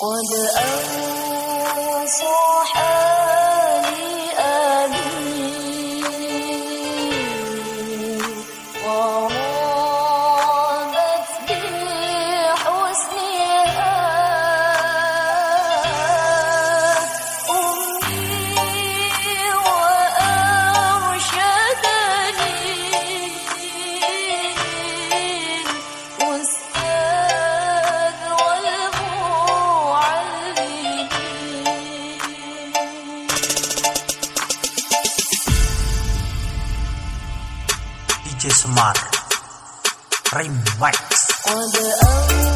قد أنصح Cismar Remix On the